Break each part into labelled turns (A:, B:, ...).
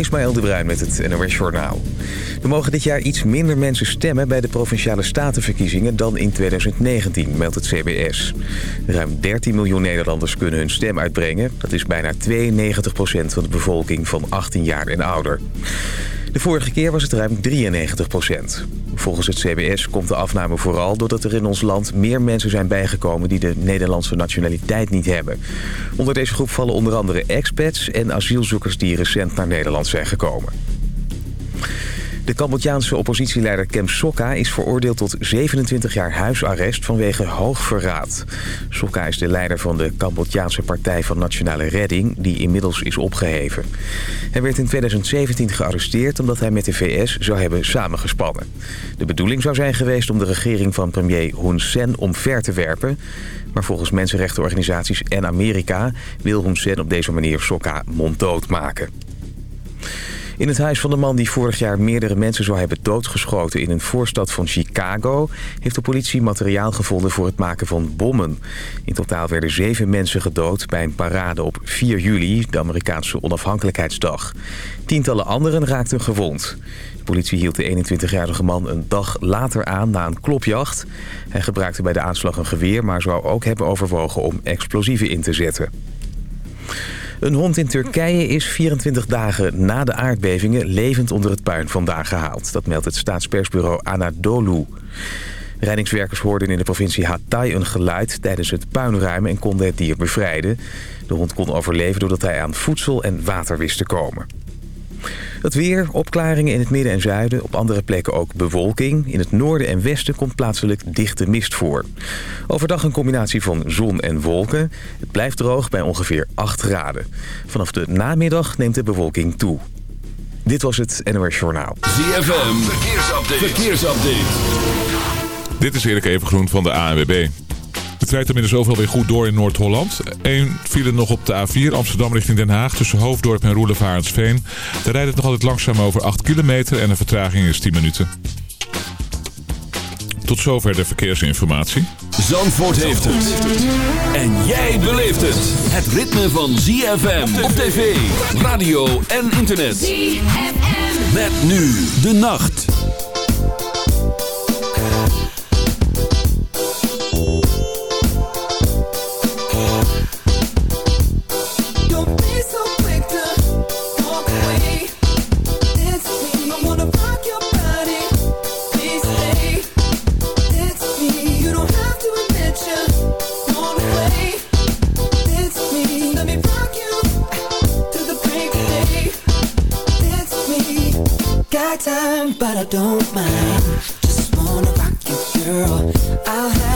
A: Ismaël de Bruin met het NOS Journaal. Er mogen dit jaar iets minder mensen stemmen bij de Provinciale Statenverkiezingen dan in 2019, meldt het CBS. Ruim 13 miljoen Nederlanders kunnen hun stem uitbrengen. Dat is bijna 92% van de bevolking van 18 jaar en ouder. De vorige keer was het ruim 93 procent. Volgens het CBS komt de afname vooral doordat er in ons land meer mensen zijn bijgekomen die de Nederlandse nationaliteit niet hebben. Onder deze groep vallen onder andere expats en asielzoekers die recent naar Nederland zijn gekomen. De Cambodjaanse oppositieleider Kem Sokka is veroordeeld tot 27 jaar huisarrest vanwege hoogverraad. Sokka is de leider van de Cambodjaanse Partij van Nationale Redding, die inmiddels is opgeheven. Hij werd in 2017 gearresteerd omdat hij met de VS zou hebben samengespannen. De bedoeling zou zijn geweest om de regering van premier Hun Sen omver te werpen. Maar volgens mensenrechtenorganisaties en Amerika wil Hun Sen op deze manier Sokka monddood maken. In het huis van de man die vorig jaar meerdere mensen zou hebben doodgeschoten in een voorstad van Chicago... heeft de politie materiaal gevonden voor het maken van bommen. In totaal werden zeven mensen gedood bij een parade op 4 juli, de Amerikaanse onafhankelijkheidsdag. Tientallen anderen raakten gewond. De politie hield de 21-jarige man een dag later aan na een klopjacht. Hij gebruikte bij de aanslag een geweer, maar zou ook hebben overwogen om explosieven in te zetten. Een hond in Turkije is 24 dagen na de aardbevingen levend onder het puin vandaan gehaald. Dat meldt het staatspersbureau Anadolu. Rijdingswerkers hoorden in de provincie Hatay een geluid tijdens het puinruimen en konden het dier bevrijden. De hond kon overleven doordat hij aan voedsel en water wist te komen. Het weer, opklaringen in het midden en zuiden. Op andere plekken ook bewolking. In het noorden en westen komt plaatselijk dichte mist voor. Overdag een combinatie van zon en wolken. Het blijft droog bij ongeveer 8 graden. Vanaf de namiddag neemt de bewolking toe. Dit was het NOS Journaal.
B: ZFM, verkeersupdate. verkeersupdate. Dit is Erik Evengroen van de ANWB. Het rijdt inmiddels overal weer goed door in Noord-Holland. Eén file nog op de A4 Amsterdam richting Den Haag tussen Hoofddorp en Roelevarensveen. Daar rijdt het nog altijd langzaam over 8 kilometer en de vertraging is 10 minuten. Tot zover de verkeersinformatie.
C: Zandvoort heeft het. En jij beleeft het. Het ritme van ZFM op tv, radio en internet. ZFM. Met nu de nacht.
D: But I don't mind. Just wanna rock you, girl. I'll have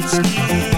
D: life's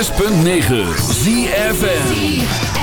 D: 106.9 ZFN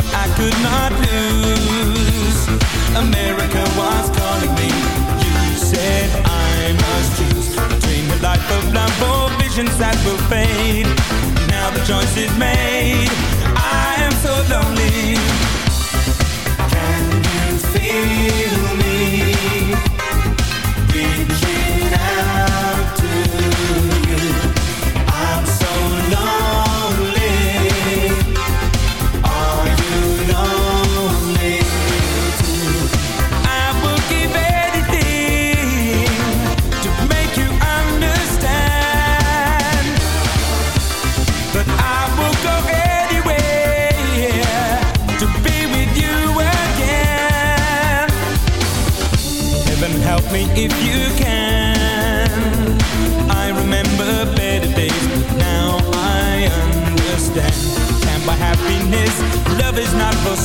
D: thought I could not lose. America was calling me. You said I must choose between a life of love or visions that will fade. Now the choice is made. I am so lonely. Can you feel?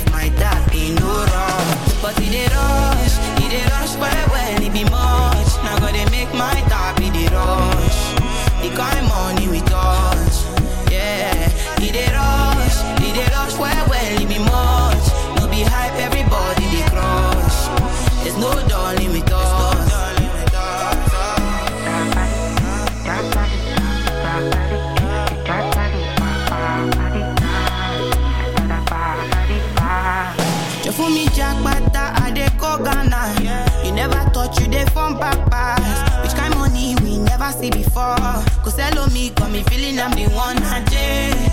E: if my dad be no wrong. But he did rush, he did rush where when he be more. me feeling I'm the one I
C: did.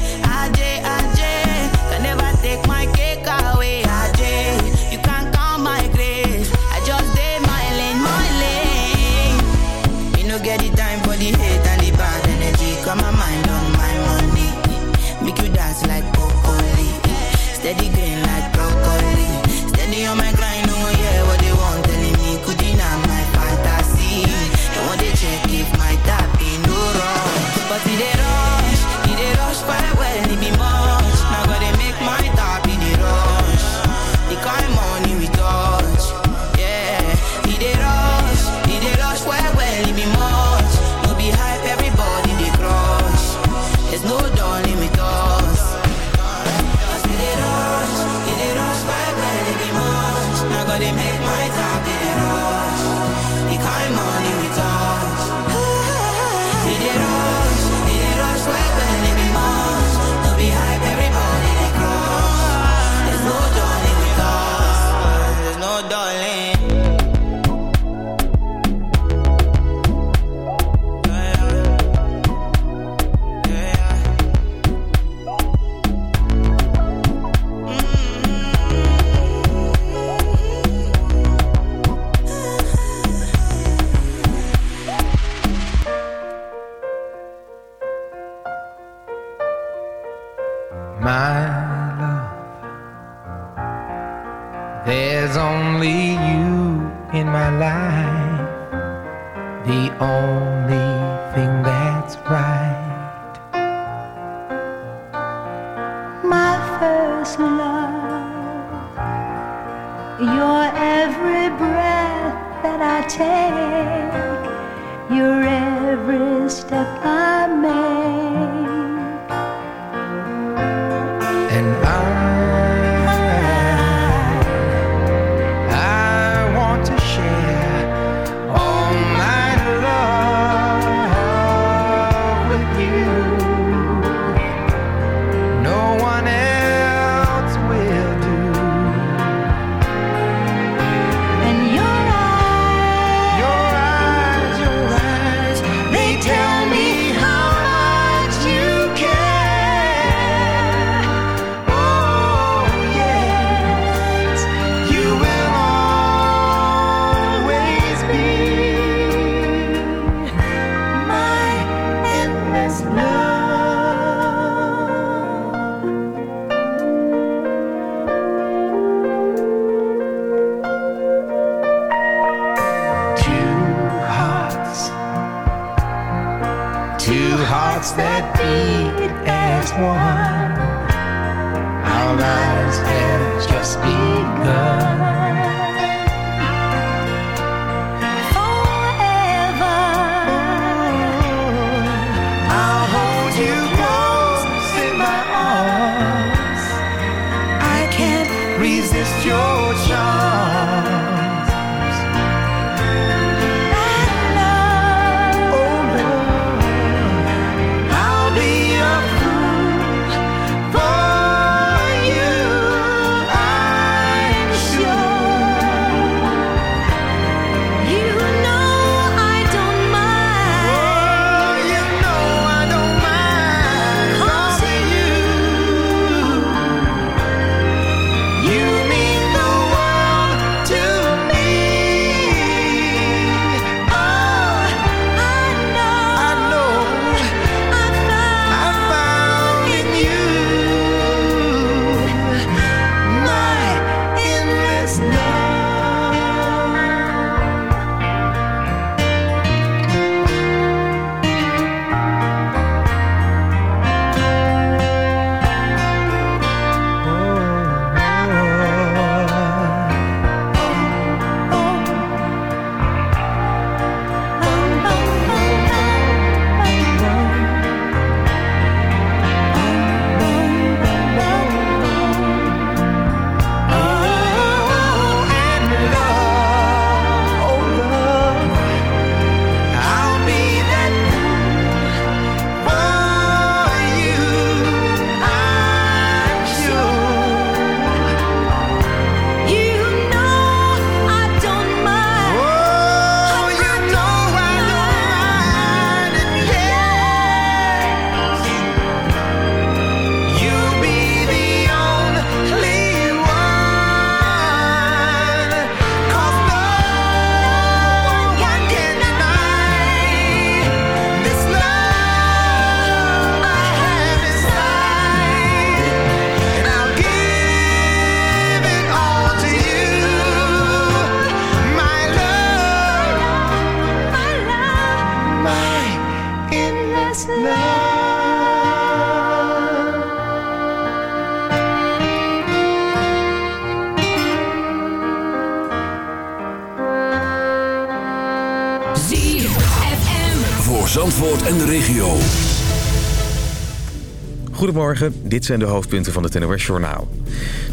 A: Goedemorgen, dit zijn de hoofdpunten van het NOS-journaal.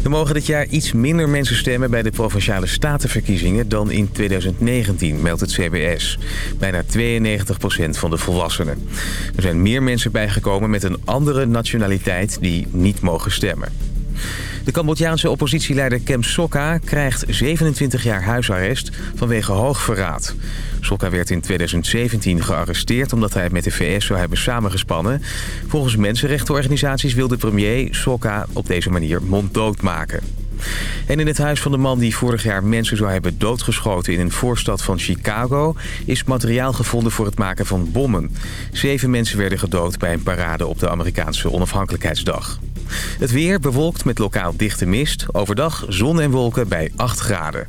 A: Er mogen dit jaar iets minder mensen stemmen bij de Provinciale Statenverkiezingen dan in 2019, meldt het CBS. Bijna 92% van de volwassenen. Er zijn meer mensen bijgekomen met een andere nationaliteit die niet mogen stemmen. De Cambodjaanse oppositieleider Kem Sokha krijgt 27 jaar huisarrest vanwege hoogverraad. Sokha werd in 2017 gearresteerd omdat hij met de VS zou hebben samengespannen. Volgens mensenrechtenorganisaties wil de premier Sokha op deze manier monddood maken. En in het huis van de man die vorig jaar mensen zou hebben doodgeschoten in een voorstad van Chicago... is materiaal gevonden voor het maken van bommen. Zeven mensen werden gedood bij een parade op de Amerikaanse onafhankelijkheidsdag. Het weer bewolkt met lokaal dichte mist. Overdag zon en wolken bij 8 graden.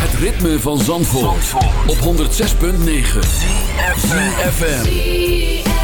C: Het ritme van Zandvoort, op 106.9. ZFM.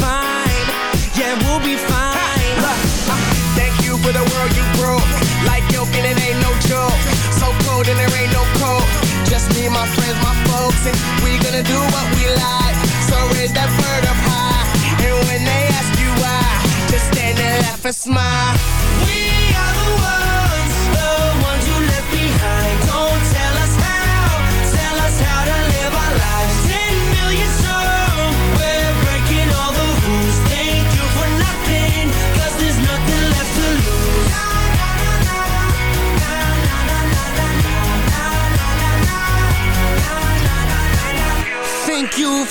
F: Fine. Yeah, we'll be fine. Uh, thank you for the world you broke. Like milk and it ain't no joke. So cold and there ain't no cold. Just me, my friends, my folks, and we gonna do what we like. So raise that bird up high. And when they ask you why, just stand and laugh and smile. We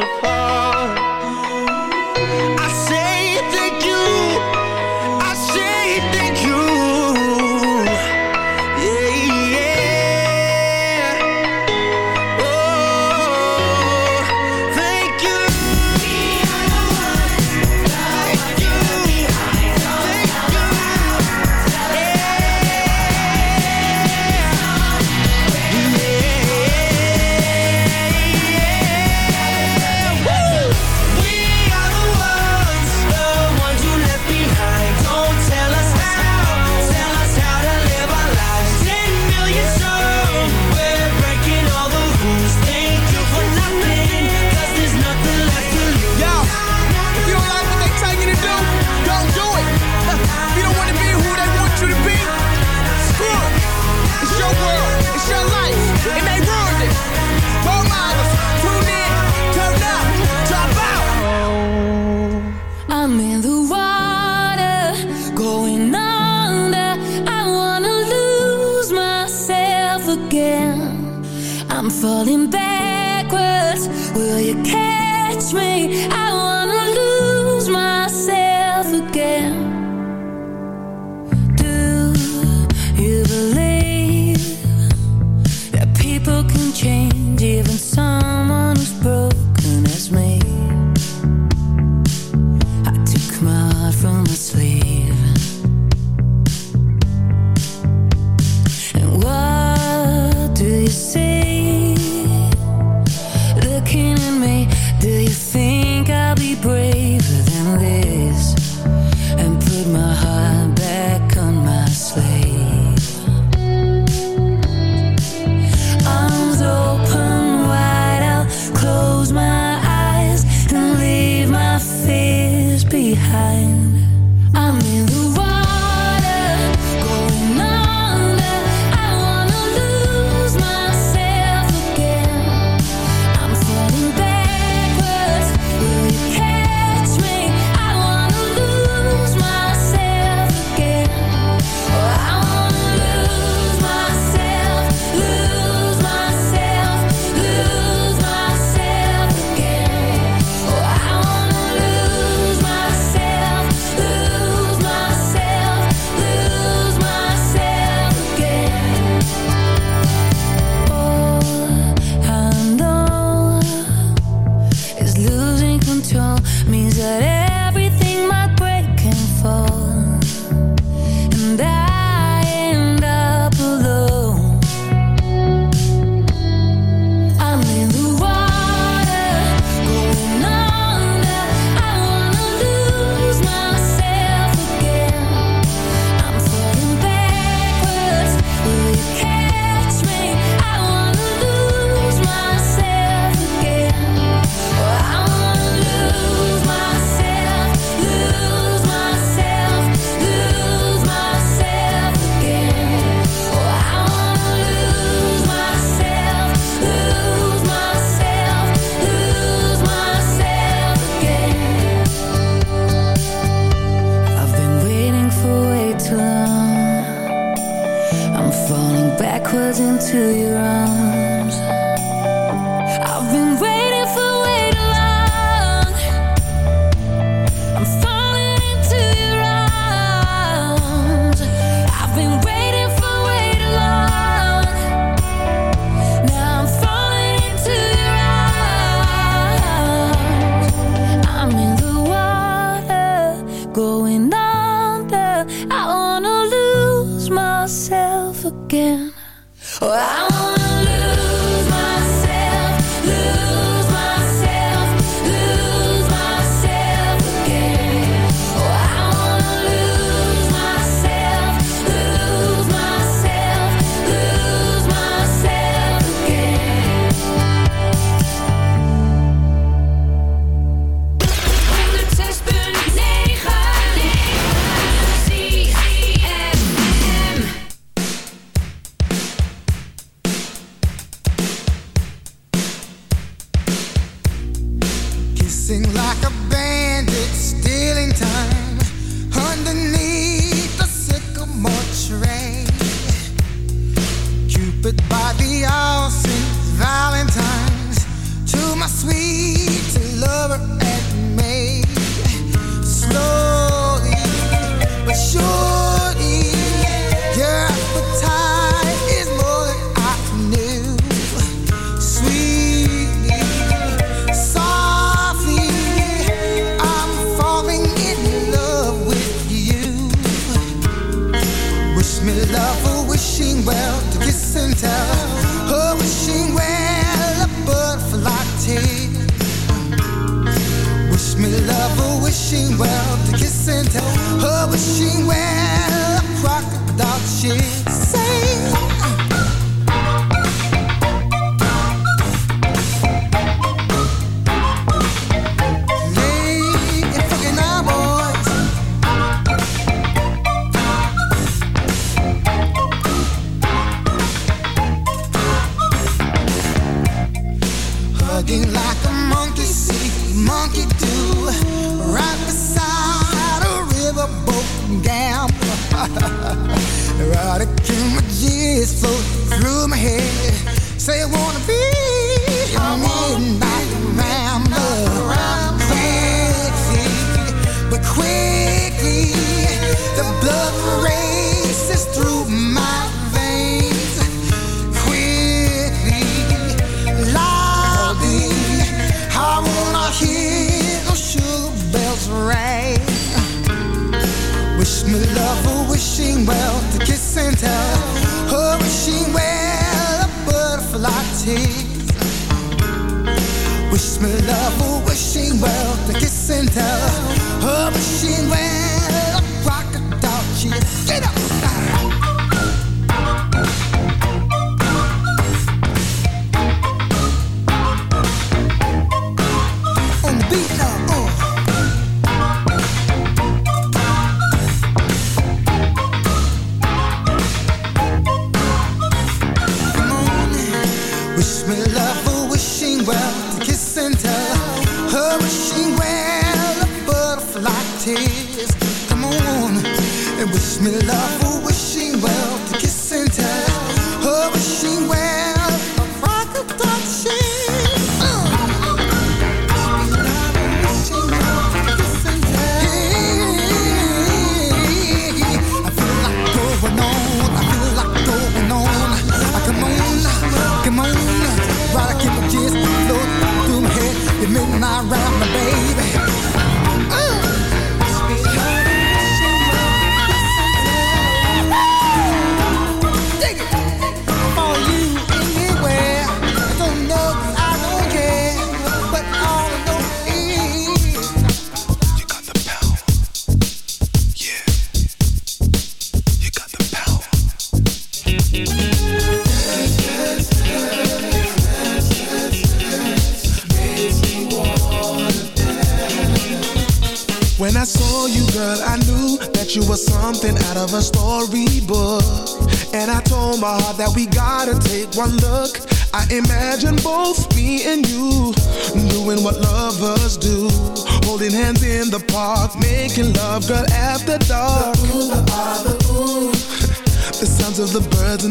F: apart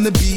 F: the
G: beat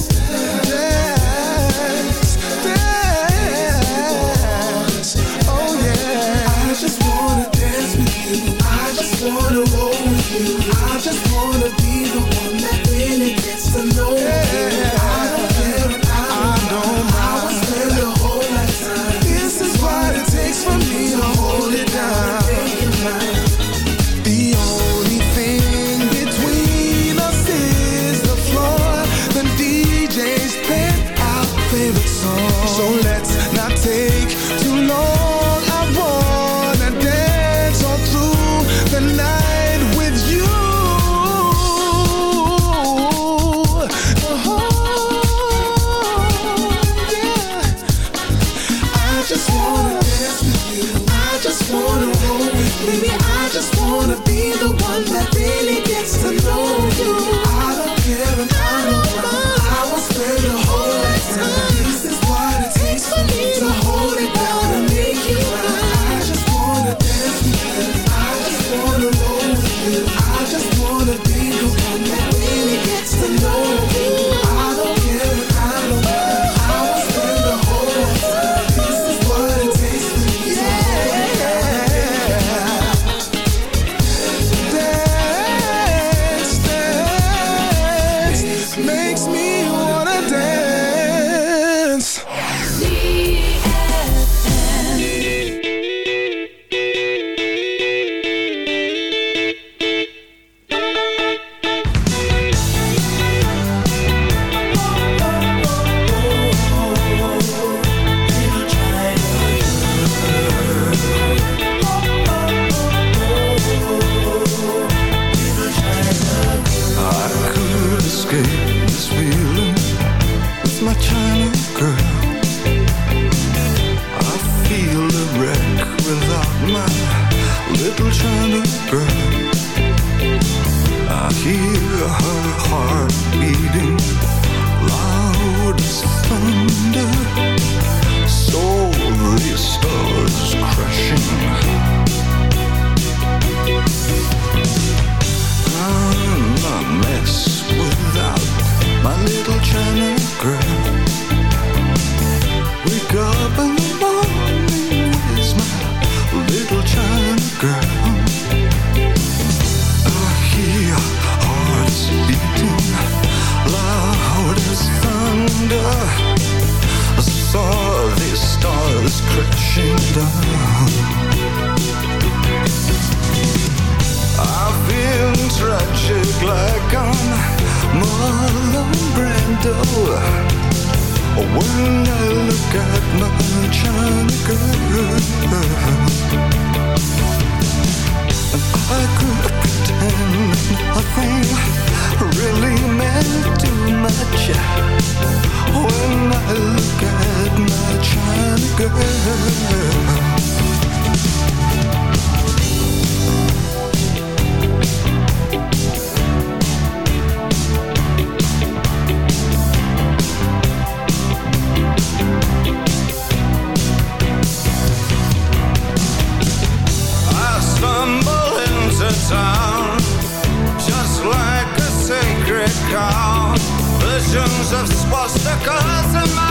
G: wanna walk lost the
H: cause of my